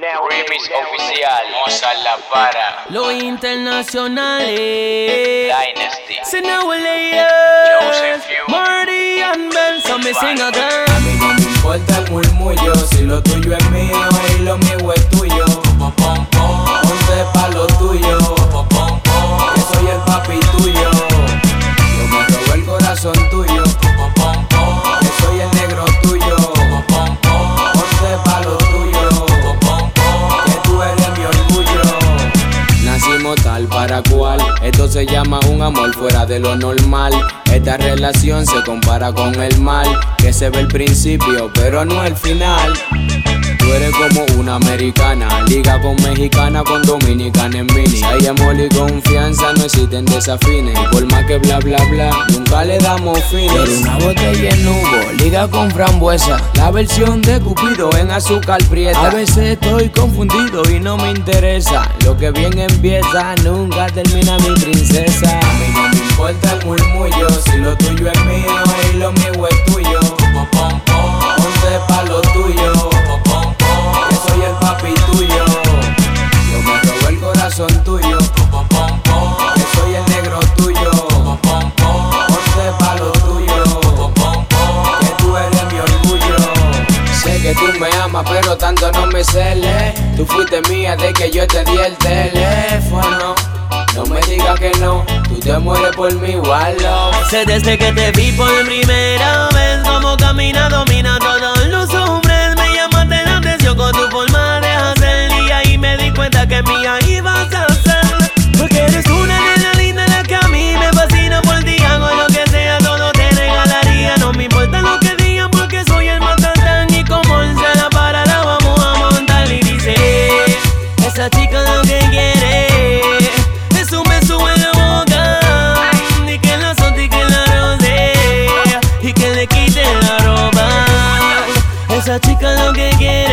Remix oficial, Mozart La Para, Lo internacionales. Dynasty, Joseph Yu. Marty and Benson, me sing again. A mí no me importa el murmullo, si lo tuyo es mío y lo mío es para cual, esto se llama un amor fuera de lo normal. Esta relación se compara con el mal, que se ve el principio, pero no el final. Eres como una americana, liga con mexicana, con dominicana en mini. Hay amor y confianza, no existen desafines. Y por más que bla bla bla, nunca le damos fines. Pero una botella en nubo, liga con frambuesa. La versión de Cupido en azúcar prieta. A veces estoy confundido y no me interesa. Lo que bien empieza, nunca termina mi princesa. A mí no me importa el murmullo, el corazón tuyo, que soy el negro tuyo. Ponte pa' lo tuyo, que tú eres mi orgullo. Sé que tú me amas, pero tanto no me celes. Tú fuiste mía de que yo te di el teléfono. No me digas que no, tú te mueres por mi love. Sé desde que te vi por primera vez Como camina, domina Esa chica lo que quiere